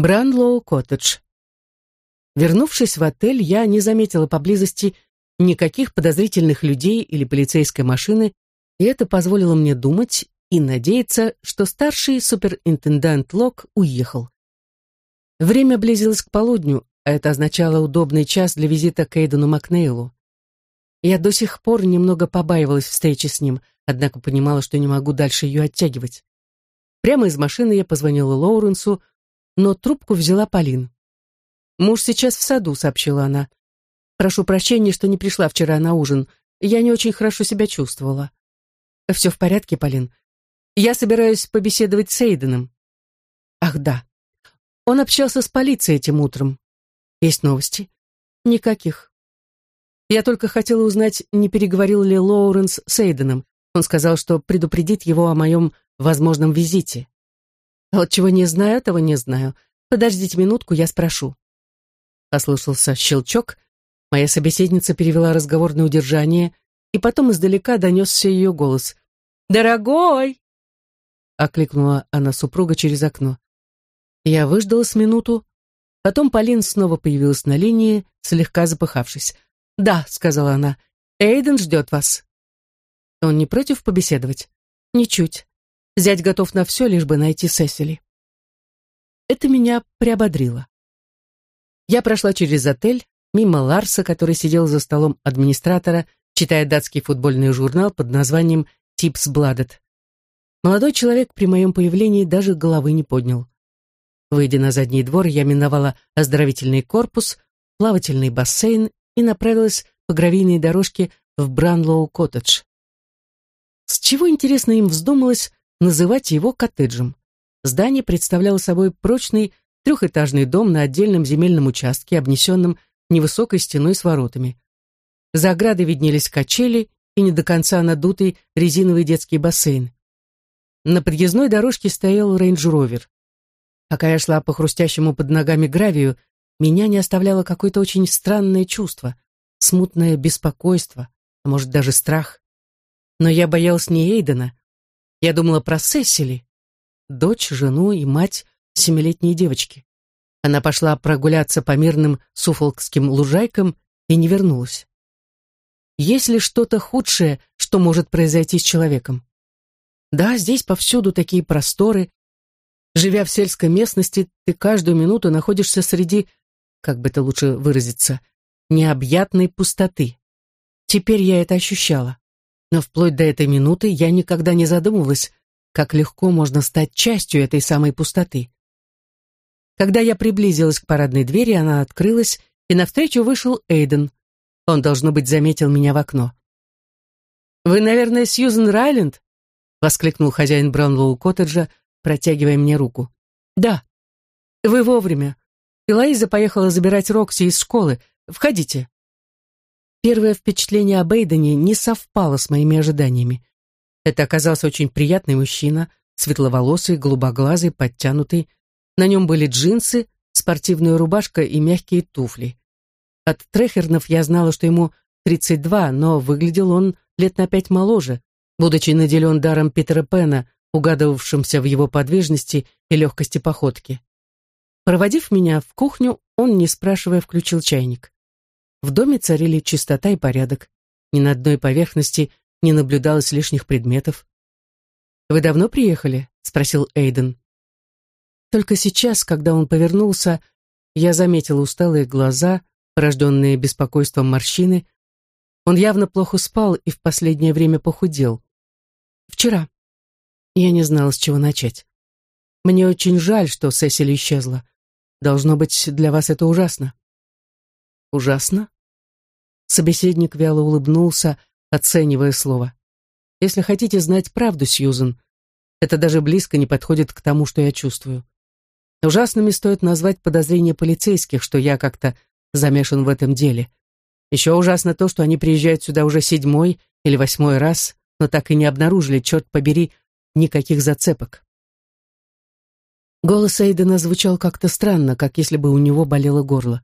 Бранлоу коттедж. Вернувшись в отель, я не заметила поблизости никаких подозрительных людей или полицейской машины, и это позволило мне думать и надеяться, что старший суперинтендант Лок уехал. Время близилось к полудню, а это означало удобный час для визита к Эйдену Макнейлу. Я до сих пор немного побаивалась встречи с ним, однако понимала, что не могу дальше ее оттягивать. Прямо из машины я позвонила Лоуренсу, но трубку взяла Полин. «Муж сейчас в саду», — сообщила она. «Прошу прощения, что не пришла вчера на ужин. Я не очень хорошо себя чувствовала». «Все в порядке, Полин. Я собираюсь побеседовать с Эйденом». «Ах, да. Он общался с полицией этим утром. Есть новости?» «Никаких. Я только хотела узнать, не переговорил ли Лоуренс с Эйденом. Он сказал, что предупредит его о моем возможном визите. Вот чего не знаю, этого не знаю. Подождите минутку, я спрошу. Послышался щелчок, моя собеседница перевела разговор на удержание, и потом издалека донесся ее голос. «Дорогой!» — окликнула она супруга через окно. Я выждала с минуту, потом Полин снова появилась на линии, слегка запыхавшись. «Да», — сказала она, — «Эйден ждет вас». Он не против побеседовать? Ничуть. Зять готов на все, лишь бы найти Сесили. Это меня приободрило. Я прошла через отель, мимо Ларса, который сидел за столом администратора, читая датский футбольный журнал под названием «Типс Бладет». Молодой человек при моем появлении даже головы не поднял. Выйдя на задний двор, я миновала оздоровительный корпус, плавательный бассейн и направилась по гравийной дорожке в Бранлоу-коттедж. С чего, интересно, им вздумалось называть его коттеджем? Здание представляло собой прочный трехэтажный дом на отдельном земельном участке, обнесенном невысокой стеной с воротами. За оградой виднелись качели и не до конца надутый резиновый детский бассейн. На подъездной дорожке стоял Range Rover. Пока я шла по хрустящему под ногами гравию, меня не оставляло какое-то очень странное чувство, смутное беспокойство, а может даже страх. Но я боялась не Эйдена. Я думала про Сесили, дочь, жену и мать семилетней девочки. Она пошла прогуляться по мирным суфолкским лужайкам и не вернулась. Есть ли что-то худшее, что может произойти с человеком? Да, здесь повсюду такие просторы. Живя в сельской местности, ты каждую минуту находишься среди, как бы это лучше выразиться, необъятной пустоты. Теперь я это ощущала. Но вплоть до этой минуты я никогда не задумывалась, как легко можно стать частью этой самой пустоты. Когда я приблизилась к парадной двери, она открылась, и навстречу вышел Эйден. Он, должно быть, заметил меня в окно. «Вы, наверное, Сьюзен Райленд?» — воскликнул хозяин Браунлоу коттеджа, протягивая мне руку. «Да. Вы вовремя. Элоиза поехала забирать Рокси из школы. Входите». Первое впечатление об Эйдене не совпало с моими ожиданиями. Это оказался очень приятный мужчина, светловолосый, голубоглазый, подтянутый, на нем были джинсы, спортивная рубашка и мягкие туфли. От Трехернов я знала, что ему 32, но выглядел он лет на пять моложе, будучи наделен даром Питера Пена, угадывавшимся в его подвижности и легкости походки. Проводив меня в кухню, он, не спрашивая, включил чайник. В доме царили чистота и порядок. Ни на одной поверхности не наблюдалось лишних предметов. «Вы давно приехали?» — спросил Эйден. Только сейчас, когда он повернулся, я заметила усталые глаза, порожденные беспокойством морщины. Он явно плохо спал и в последнее время похудел. Вчера. Я не знала, с чего начать. Мне очень жаль, что Сесиль исчезла. Должно быть, для вас это ужасно. Ужасно? Собеседник вяло улыбнулся, оценивая слово. Если хотите знать правду, Сьюзен, это даже близко не подходит к тому, что я чувствую. Ужасными стоит назвать подозрения полицейских, что я как-то замешан в этом деле. Еще ужасно то, что они приезжают сюда уже седьмой или восьмой раз, но так и не обнаружили, черт побери, никаких зацепок. Голос Эйдена звучал как-то странно, как если бы у него болело горло.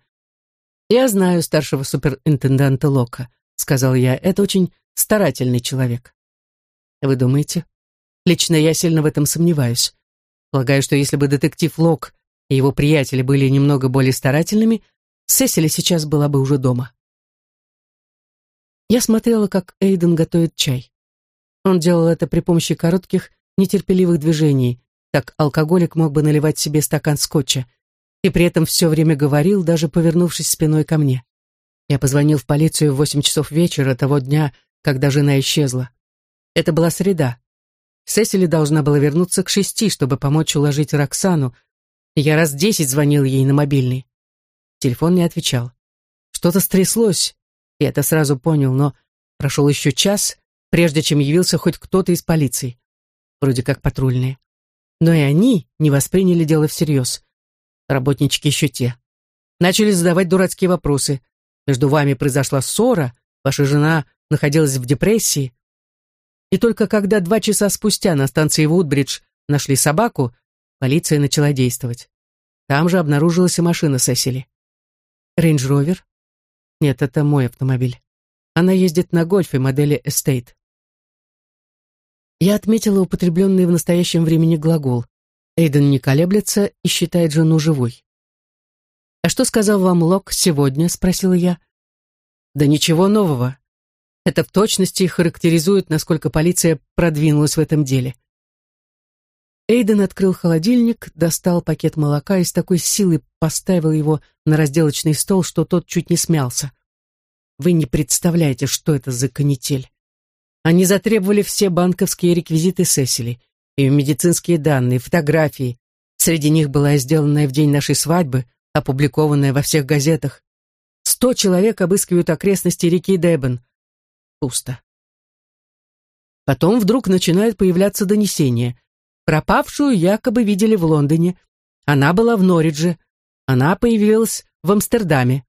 «Я знаю старшего суперинтенданта Лока», — сказал я, — «это очень старательный человек». «Вы думаете?» «Лично я сильно в этом сомневаюсь. Полагаю, что если бы детектив Лок и его приятели были немного более старательными, Сесили сейчас была бы уже дома. Я смотрела, как Эйден готовит чай. Он делал это при помощи коротких, нетерпеливых движений, так алкоголик мог бы наливать себе стакан скотча, и при этом все время говорил, даже повернувшись спиной ко мне. Я позвонил в полицию в восемь часов вечера того дня, когда жена исчезла. Это была среда. Сесили должна была вернуться к шести, чтобы помочь уложить Роксану. Я раз десять звонил ей на мобильный. Телефон не отвечал. Что-то стряслось, я это сразу понял, но прошел еще час, прежде чем явился хоть кто-то из полиции. Вроде как патрульные. Но и они не восприняли дело всерьез. Работнички еще те. Начали задавать дурацкие вопросы. Между вами произошла ссора, ваша жена находилась в депрессии. И только когда два часа спустя на станции Вудбридж нашли собаку, полиция начала действовать. Там же обнаружилась и машина Сесили. Рейндж-ровер, нет, это мой автомобиль. Она ездит на гольфе модели Estate. Я отметила употребленный в настоящем времени глагол. Эйден не колеблется и считает жену живой. «А что сказал вам Лок сегодня?» — спросила я. «Да ничего нового. Это в точности характеризует, насколько полиция продвинулась в этом деле». Эйден открыл холодильник, достал пакет молока и с такой силой поставил его на разделочный стол, что тот чуть не смялся. Вы не представляете, что это за канитель. Они затребовали все банковские реквизиты Сесили, ее медицинские данные, фотографии. Среди них была сделанная в день нашей свадьбы, опубликованная во всех газетах. Сто человек обыскивают окрестности реки Дебен. Пусто. Потом вдруг начинают появляться донесения. Пропавшую якобы видели в Лондоне. Она была в Норридже. Она появилась в Амстердаме.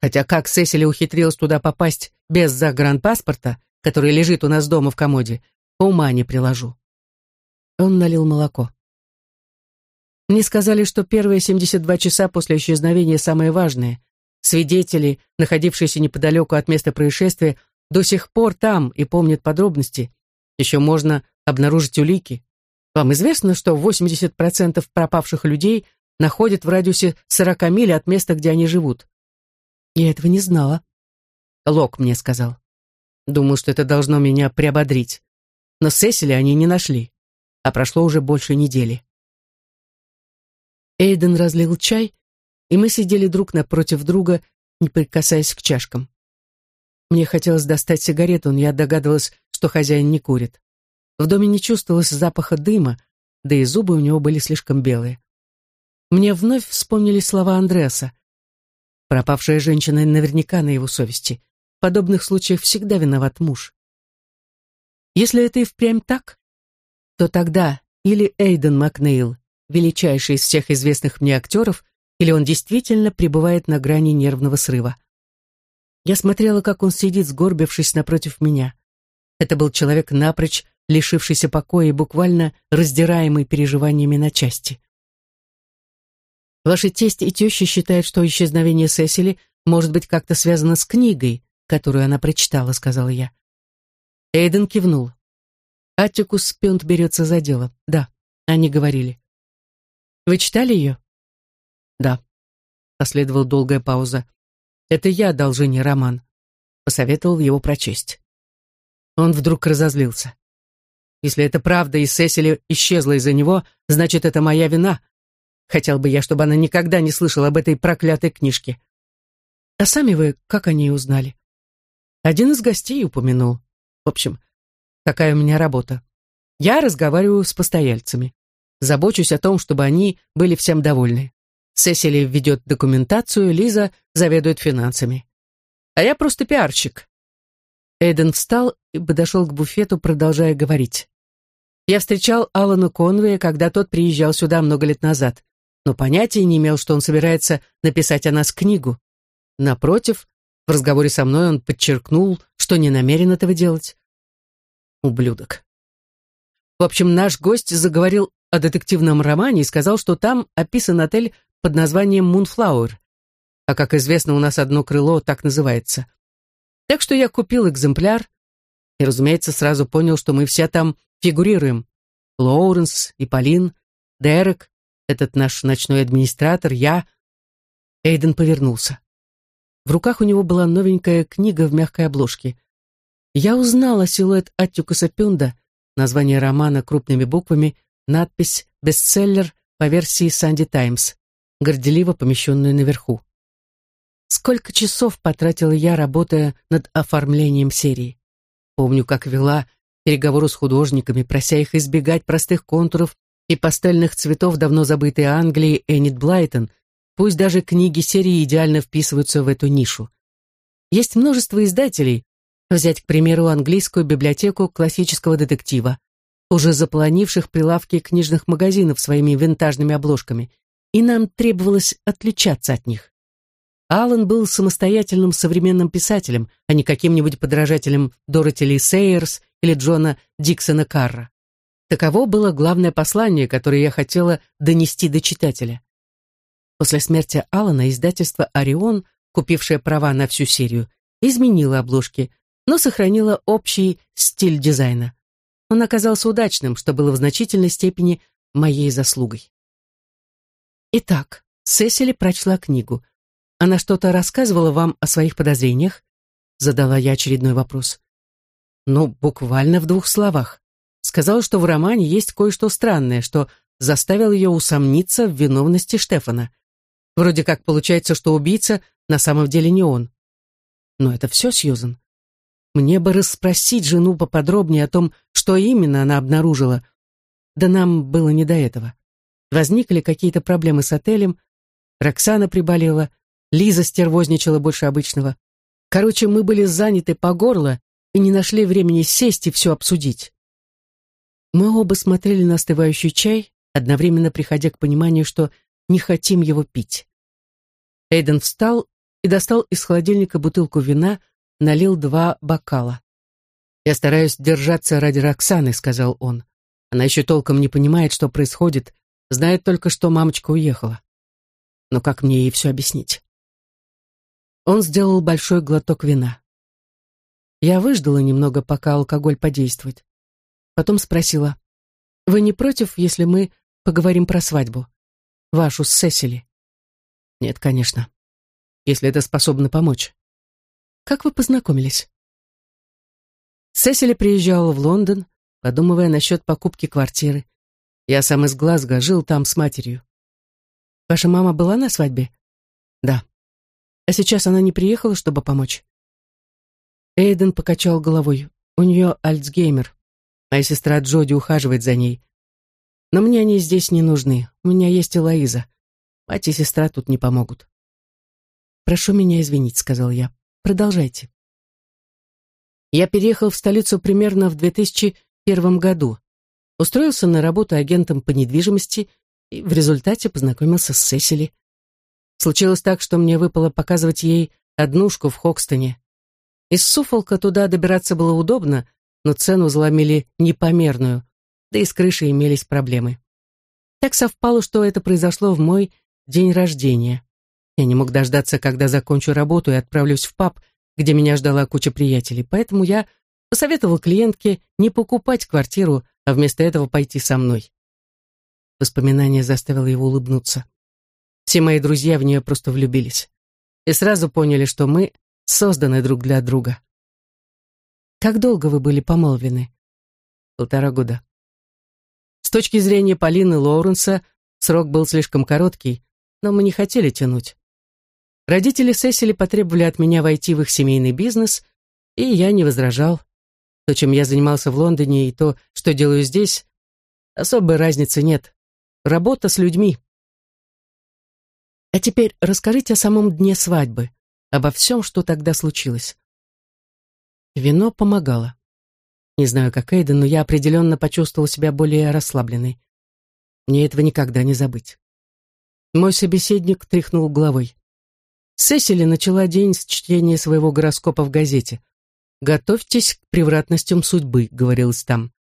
Хотя как Сесили ухитрилась туда попасть без загранпаспорта, который лежит у нас дома в комоде, ума не приложу. Он налил молоко. Мне сказали, что первые 72 часа после исчезновения самые важные. Свидетели, находившиеся неподалеку от места происшествия, до сих пор там и помнят подробности. Еще можно обнаружить улики. Вам известно, что 80% пропавших людей находят в радиусе 40 миль от места, где они живут. Я этого не знала. Лок мне сказал. Думаю, что это должно меня приободрить. Но Сесили они не нашли, а прошло уже больше недели. Эйден разлил чай, и мы сидели друг напротив друга, не прикасаясь к чашкам. Мне хотелось достать сигарету, но я догадывалась, что хозяин не курит. В доме не чувствовалось запаха дыма, да и зубы у него были слишком белые. Мне вновь вспомнили слова Андреаса. Пропавшая женщина наверняка на его совести. В подобных случаях всегда виноват муж. Если это и впрямь так, то тогда или Эйден Макнейл, величайший из всех известных мне актеров, или он действительно пребывает на грани нервного срыва. Я смотрела, как он сидит, сгорбившись напротив меня. Это был человек напрочь лишившийся покоя и буквально раздираемый переживаниями на части. Ваши тесть и теща считают, что исчезновение Сесили может быть как-то связано с книгой, которую она прочитала, сказала я. Эйден кивнул. Аттикус Пюнт берется за дело. Да, они говорили. Вы читали ее? Да. Последовала долгая пауза. Это я дал Жене роман. Посоветовал его прочесть. Он вдруг разозлился. Если это правда, и Сесили исчезла из-за него, значит, это моя вина. Хотел бы я, чтобы она никогда не слышала об этой проклятой книжке. А сами вы как о ней узнали? Один из гостей упомянул. В общем, такая у меня работа. Я разговариваю с постояльцами. Забочусь о том, чтобы они были всем довольны. Сесили ведет документацию, Лиза заведует финансами. А я просто пиарщик. Эйден встал и подошел к буфету, продолжая говорить. Я встречал Алана Конвея, когда тот приезжал сюда много лет назад, но понятия не имел, что он собирается написать о нас книгу. Напротив, в разговоре со мной он подчеркнул, что не намерен этого делать. Ублюдок. В общем, наш гость заговорил о детективном романе и сказал, что там описан отель под названием «Мунфлауэр». А как известно, у нас одно крыло так называется. Так что я купил экземпляр и, разумеется, сразу понял, что мы все там фигурируем. Лоуренс и Полин, Дерек, этот наш ночной администратор, я...» Эйден повернулся. В руках у него была новенькая книга в мягкой обложке. Я узнала силуэт Аттюкаса Пюнда, название романа крупными буквами, надпись «Бестселлер» по версии «Санди Таймс», горделиво помещенную наверху. Сколько часов потратила я, работая над оформлением серии. Помню, как вела переговоры с художниками, прося их избегать простых контуров и пастельных цветов давно забытой Англии Эннет Блайтон, Пусть даже книги серии идеально вписываются в эту нишу. Есть множество издателей, взять, к примеру, английскую библиотеку классического детектива, уже заполонивших прилавки книжных магазинов своими винтажными обложками, и нам требовалось отличаться от них. Аллан был самостоятельным современным писателем, а не каким-нибудь подражателем Дороти Ли Сейерс или Джона Диксона Карра. Таково было главное послание, которое я хотела донести до читателя. После смерти Алана издательство «Орион», купившее права на всю серию, изменило обложки, но сохранило общий стиль дизайна. Он оказался удачным, что было в значительной степени моей заслугой. Итак, Сесили прочла книгу. Она что-то рассказывала вам о своих подозрениях? Задала я очередной вопрос. Ну, буквально в двух словах. Сказала, что в романе есть кое-что странное, что заставило ее усомниться в виновности Штефана. Вроде как получается, что убийца на самом деле не он. Но это все, Сьюзен. Мне бы расспросить жену поподробнее о том, что именно она обнаружила. Да нам было не до этого. Возникли какие-то проблемы с отелем, Роксана приболела, Лиза стервозничала больше обычного. Короче, мы были заняты по горло и не нашли времени сесть и все обсудить. Мы оба смотрели на остывающий чай, одновременно приходя к пониманию, что не хотим его пить. Эйден встал и достал из холодильника бутылку вина, налил два бокала. «Я стараюсь держаться ради Роксаны», — сказал он. «Она еще толком не понимает, что происходит, знает только, что мамочка уехала. Но как мне ей все объяснить?» Он сделал большой глоток вина. Я выждала немного, пока алкоголь подействует. Потом спросила, «Вы не против, если мы поговорим про свадьбу? Вашу с Сесили?» Нет, конечно. Если это способно помочь. Как вы познакомились? Сесили приезжала в Лондон, подумывая насчет покупки квартиры. Я сам из Глазго жил там с матерью. Ваша мама была на свадьбе? Да. А сейчас она не приехала, чтобы помочь? Эйден покачал головой. У нее Альцгеймер. Моя сестра Джоди ухаживает за ней. Но мне они здесь не нужны. У меня есть Элоиза. Мать и сестра тут не помогут. «Прошу меня извинить», — сказал я. «Продолжайте». Я переехал в столицу примерно в 2001 году. Устроился на работу агентом по недвижимости и в результате познакомился с Сесили. Случилось так, что мне выпало показывать ей однушку в Хокстоне. Из Суфолка туда добираться было удобно, но цену заломили непомерную, да и с крышей имелись проблемы. Так совпало, что это произошло в мой день рождения. Я не мог дождаться, когда закончу работу и отправлюсь в паб, где меня ждала куча приятелей, поэтому я посоветовал клиентке не покупать квартиру, а вместо этого пойти со мной. Воспоминание заставило его улыбнуться. Все мои друзья в нее просто влюбились. И сразу поняли, что мы созданы друг для друга. Как долго вы были помолвлены? Полтора года. С точки зрения Полины Лоуренса, срок был слишком короткий, но мы не хотели тянуть. Родители Сесили потребовали от меня войти в их семейный бизнес, и я не возражал. То, чем я занимался в Лондоне, и то, что делаю здесь, особой разницы нет. Работа с людьми. А теперь расскажите о самом дне свадьбы, обо всем, что тогда случилось. Вино помогало. Не знаю, как Эйден, но я определенно почувствовал себя более расслабленной. Мне этого никогда не забыть. Мой собеседник тряхнул головой. Сесили начала день с чтения своего гороскопа в газете. «Готовьтесь к превратностям судьбы», — говорилось там.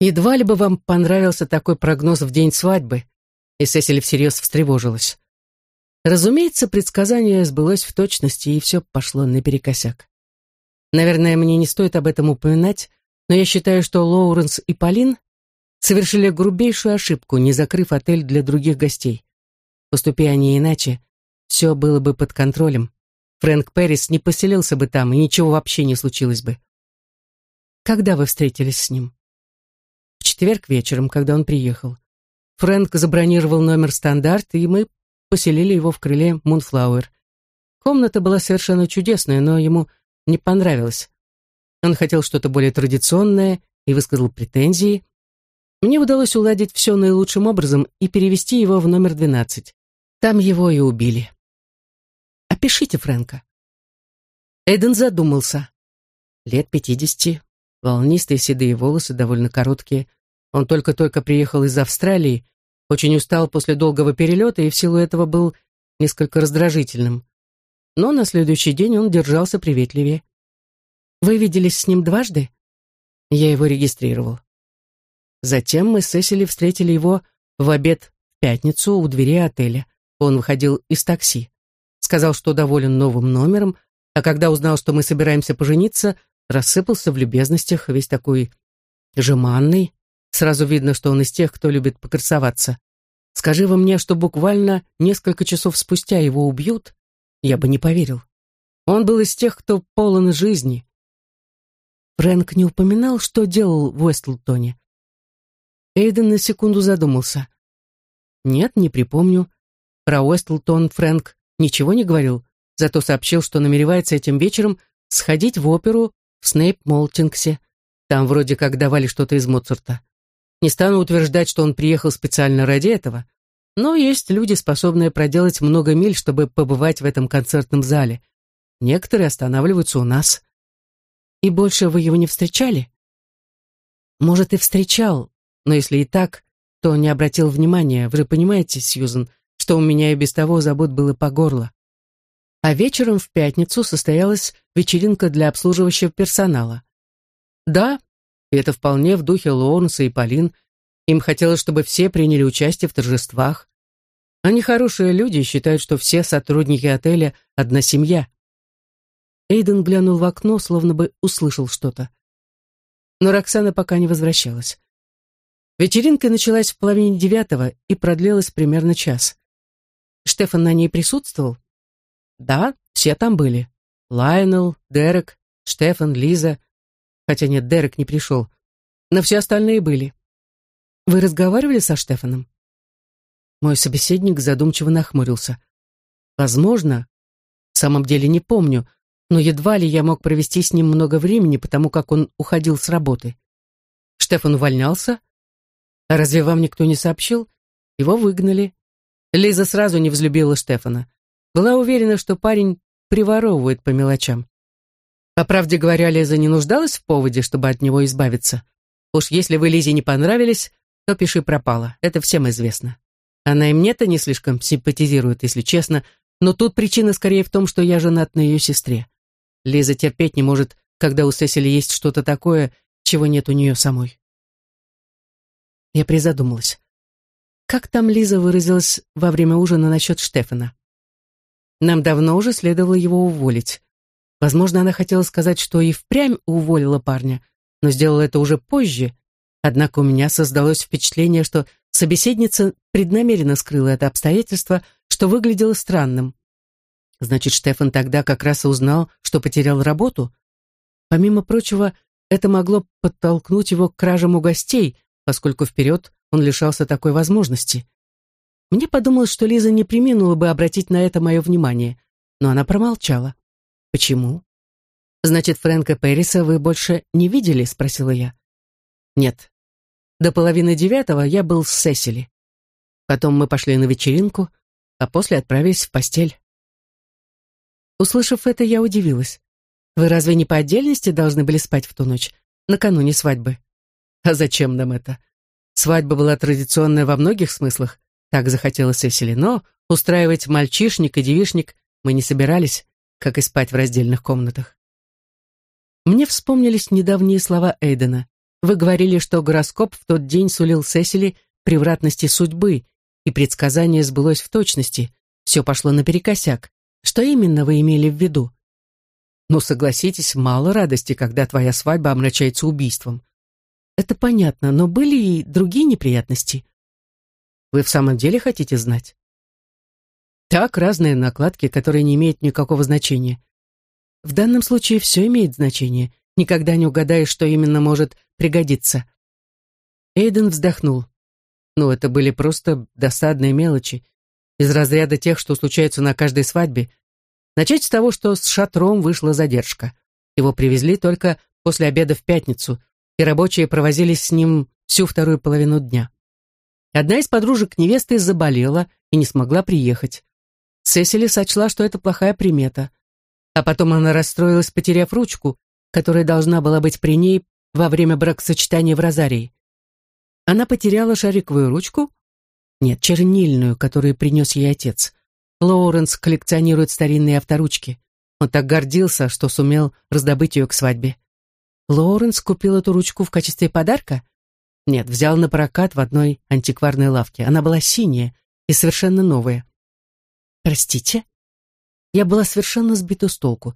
«Едва ли бы вам понравился такой прогноз в день свадьбы», и Сесили всерьез встревожилась. Разумеется, предсказание сбылось в точности, и все пошло наперекосяк. Наверное, мне не стоит об этом упоминать, но я считаю, что Лоуренс и Полин совершили грубейшую ошибку, не закрыв отель для других гостей. Поступи они иначе, все было бы под контролем. Фрэнк Перрис не поселился бы там, и ничего вообще не случилось бы. Когда вы встретились с ним? В четверг вечером, когда он приехал. Фрэнк забронировал номер «Стандарт», и мы поселили его в крыле «Мунфлауэр». Комната была совершенно чудесная, но ему не понравилось. Он хотел что-то более традиционное и высказал претензии. Мне удалось уладить все наилучшим образом и перевести его в номер 12. Там его и убили. Опишите Фрэнка. Эйден задумался. Лет пятидесяти, волнистые седые волосы, довольно короткие. Он только-только приехал из Австралии, очень устал после долгого перелета и в силу этого был несколько раздражительным. Но на следующий день он держался приветливее. «Вы виделись с ним дважды?» Я его регистрировал. Затем мы с Сесили встретили его в обед в пятницу у двери отеля. Он выходил из такси. Сказал, что доволен новым номером, а когда узнал, что мы собираемся пожениться, рассыпался в любезностях, весь такой жеманный. Сразу видно, что он из тех, кто любит покрасоваться. Скажи вы мне, что буквально несколько часов спустя его убьют, я бы не поверил. Он был из тех, кто полон жизни. Фрэнк не упоминал, что делал в Уэстлтоне. Эйден на секунду задумался. Нет, не припомню. Про Уэстлтон Фрэнк ничего не говорил, зато сообщил, что намеревается этим вечером сходить в оперу в Снейп-Молтингсе. Там вроде как давали что-то из Моцарта. Не стану утверждать, что он приехал специально ради этого, но есть люди, способные проделать много миль, чтобы побывать в этом концертном зале. Некоторые останавливаются у нас. И больше вы его не встречали? Может, и встречал, но если и так, то не обратил внимания. Вы же понимаете, Сьюзен, что у меня и без того забот было по горло. А вечером в пятницу состоялась вечеринка для обслуживающего персонала. Да, и это вполне в духе Лоуренса и Полин. Им хотелось, чтобы все приняли участие в торжествах. Они хорошие люди и считают, что все сотрудники отеля — одна семья. Эйден глянул в окно, словно бы услышал что-то. Но Роксана пока не возвращалась. Вечеринка началась в половине девятого и продлилась примерно час. Штефан на ней присутствовал? Да, все там были. Лайонел, Дерек, Штефан, Лиза. Хотя нет, Дерек не пришел. Но все остальные были. Вы разговаривали со Штефаном? Мой собеседник задумчиво нахмурился. Возможно, в самом деле не помню, но едва ли я мог провести с ним много времени, потому как он уходил с работы. Штефан увольнялся? А разве вам никто не сообщил? Его выгнали. Лиза сразу не взлюбила Штефана. Была уверена, что парень приворовывает по мелочам. По правде говоря, Лиза не нуждалась в поводе, чтобы от него избавиться. Уж если вы Лизе не понравились, то пиши пропало. Это всем известно. Она и мне-то не слишком симпатизирует, если честно, но тут причина скорее в том, что я женат на ее сестре. Лиза терпеть не может, когда у Сесили есть что-то такое, чего нет у нее самой. Я призадумалась. Как там Лиза выразилась во время ужина насчет Штефана? Нам давно уже следовало его уволить. Возможно, она хотела сказать, что и впрямь уволила парня, но сделала это уже позже. Однако у меня создалось впечатление, что собеседница преднамеренно скрыла это обстоятельство, что выглядело странным. Значит, Штефан тогда как раз и узнал, что потерял работу. Помимо прочего, это могло подтолкнуть его к кражам у гостей, поскольку вперед он лишался такой возможности. Мне подумалось, что Лиза не приминула бы обратить на это мое внимание, но она промолчала. «Почему?» «Значит, Фрэнка Перриса вы больше не видели?» — спросила я. «Нет. До половины девятого я был с Сесили. Потом мы пошли на вечеринку, а после отправились в постель». Услышав это, я удивилась. «Вы разве не по отдельности должны были спать в ту ночь, накануне свадьбы?» «А зачем нам это? Свадьба была традиционная во многих смыслах, так захотела Сесили, но устраивать мальчишник и девишник мы не собирались, как и спать в раздельных комнатах. Мне вспомнились недавние слова Эйдена. Вы говорили, что гороскоп в тот день сулил Сесили превратности судьбы, и предсказание сбылось в точности. Все пошло наперекосяк. Что именно вы имели в виду? Ну, согласитесь, мало радости, когда твоя свадьба омрачается убийством. Это понятно, но были и другие неприятности. Вы в самом деле хотите знать? Так, разные накладки, которые не имеют никакого значения. В данном случае все имеет значение. Никогда не угадаешь, что именно может пригодиться. Эйден вздохнул. Ну, это были просто досадные мелочи, из разряда тех, что случаются на каждой свадьбе. Начать с того, что с шатром вышла задержка. Его привезли только после обеда в пятницу, и рабочие провозились с ним всю вторую половину дня. Одна из подружек невесты заболела и не смогла приехать. Сесили сочла, что это плохая примета. А потом она расстроилась, потеряв ручку, которая должна была быть при ней во время бракосочетания в Розарии. Она потеряла шариковую ручку? Нет, чернильную, которую принес ей отец. Лоуренс коллекционирует старинные авторучки. Он так гордился, что сумел раздобыть ее к свадьбе. Лоуренс купил эту ручку в качестве подарка? Нет, взял на прокат в одной антикварной лавке. Она была синяя и совершенно новая. Простите? Я была совершенно сбита с толку.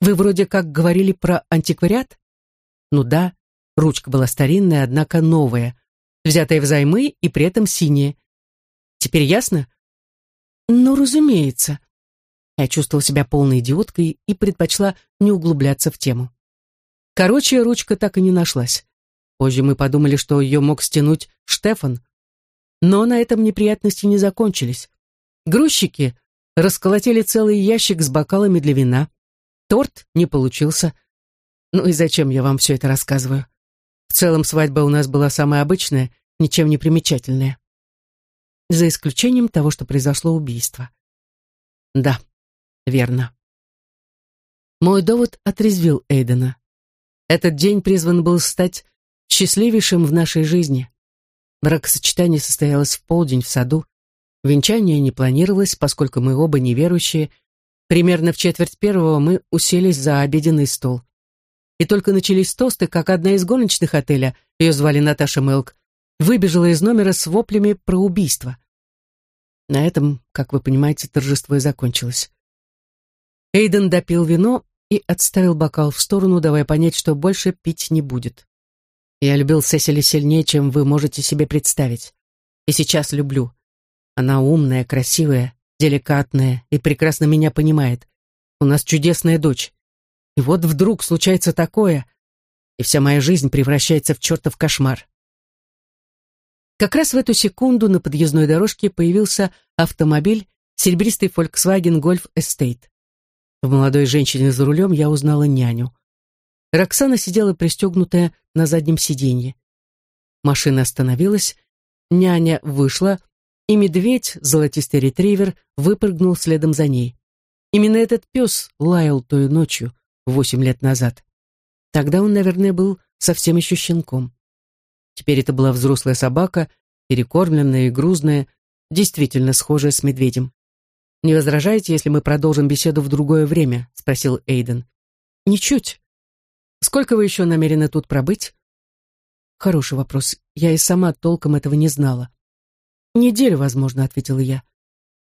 Вы вроде как говорили про антиквариат? Ну да, ручка была старинная, однако новая взятая взаймы и при этом синяя. Теперь ясно? Ну, разумеется. Я чувствовала себя полной идиоткой и предпочла не углубляться в тему. Короче, ручка так и не нашлась. Позже мы подумали, что ее мог стянуть Штефан. Но на этом неприятности не закончились. Грузчики расколотили целый ящик с бокалами для вина. Торт не получился. Ну и зачем я вам все это рассказываю? В целом свадьба у нас была самая обычная, ничем не примечательная. За исключением того, что произошло убийство. Да, верно. Мой довод отрезвил Эйдена. Этот день призван был стать счастливейшим в нашей жизни. Бракосочетание состоялось в полдень в саду. Венчание не планировалось, поскольку мы оба неверующие. Примерно в четверть первого мы уселись за обеденный стол и только начались тосты, как одна из гоночных отеля, ее звали Наташа Мелк, выбежала из номера с воплями про убийство. На этом, как вы понимаете, торжество и закончилось. Эйден допил вино и отставил бокал в сторону, давая понять, что больше пить не будет. Я любил Сесили сильнее, чем вы можете себе представить. И сейчас люблю. Она умная, красивая, деликатная и прекрасно меня понимает. У нас чудесная дочь. И вот вдруг случается такое, и вся моя жизнь превращается в чертов кошмар. Как раз в эту секунду на подъездной дорожке появился автомобиль, серебристый Volkswagen Golf Estate. В молодой женщине за рулем я узнала няню. Роксана сидела пристегнутая на заднем сиденье. Машина остановилась, няня вышла, и медведь, золотистый ретривер, выпрыгнул следом за ней. Именно этот пес лаял той ночью, восемь лет назад. Тогда он, наверное, был совсем еще щенком. Теперь это была взрослая собака, перекормленная и грузная, действительно схожая с медведем. «Не возражаете, если мы продолжим беседу в другое время?» — спросил Эйден. «Ничуть. Сколько вы еще намерены тут пробыть?» «Хороший вопрос. Я и сама толком этого не знала». «Неделю, возможно», — ответила я.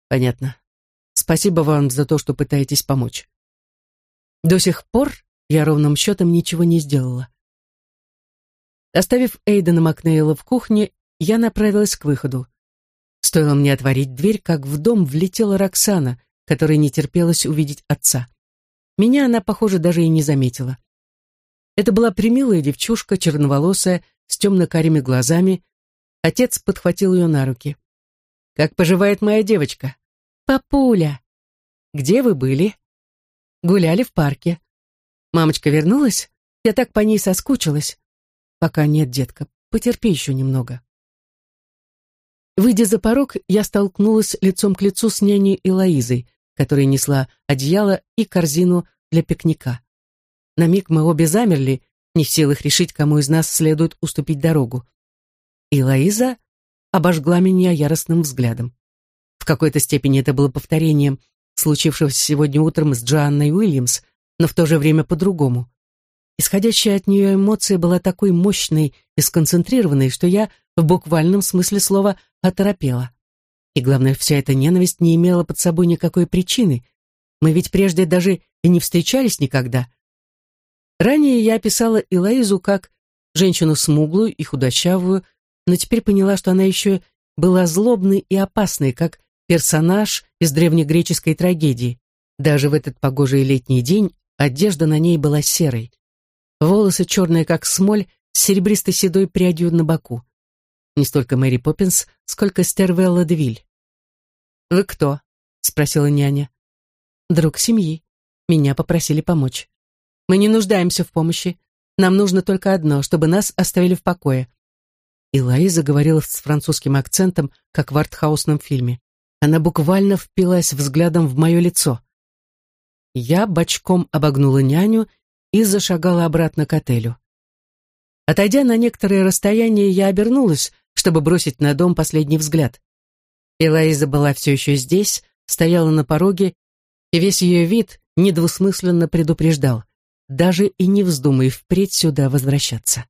«Понятно. Спасибо вам за то, что пытаетесь помочь». До сих пор я ровным счетом ничего не сделала. Оставив Эйдена Макнейла в кухне, я направилась к выходу. Стоило мне отворить дверь, как в дом влетела Роксана, которая не терпелась увидеть отца. Меня она, похоже, даже и не заметила. Это была примилая девчушка, черноволосая, с темно-карими глазами. Отец подхватил ее на руки. «Как поживает моя девочка?» «Папуля!» «Где вы были?» Гуляли в парке. Мамочка вернулась? Я так по ней соскучилась. Пока нет, детка, потерпи еще немного. Выйдя за порог, я столкнулась лицом к лицу с няней Элоизой, которая несла одеяло и корзину для пикника. На миг мы обе замерли, не в силах решить, кому из нас следует уступить дорогу. Элоиза обожгла меня яростным взглядом. В какой-то степени это было повторением случившегося сегодня утром с Джоанной Уильямс, но в то же время по-другому. Исходящая от нее эмоция была такой мощной и сконцентрированной, что я в буквальном смысле слова оторопела. И главное, вся эта ненависть не имела под собой никакой причины. Мы ведь прежде даже и не встречались никогда. Ранее я описала Элоизу как женщину смуглую и худощавую, но теперь поняла, что она еще была злобной и опасной, как персонаж из древнегреческой трагедии. Даже в этот погожий летний день одежда на ней была серой. Волосы черные, как смоль, с серебристой седой прядью на боку. Не столько Мэри Поппинс, сколько Стервелла Девиль. «Вы кто?» — спросила няня. «Друг семьи. Меня попросили помочь. Мы не нуждаемся в помощи. Нам нужно только одно, чтобы нас оставили в покое». И Лоиза говорила с французским акцентом, как в артхаусном фильме. Она буквально впилась взглядом в мое лицо. Я бочком обогнула няню и зашагала обратно к отелю. Отойдя на некоторое расстояние, я обернулась, чтобы бросить на дом последний взгляд. Элоиза была все еще здесь, стояла на пороге, и весь ее вид недвусмысленно предупреждал. Даже и не вздумай впредь сюда возвращаться.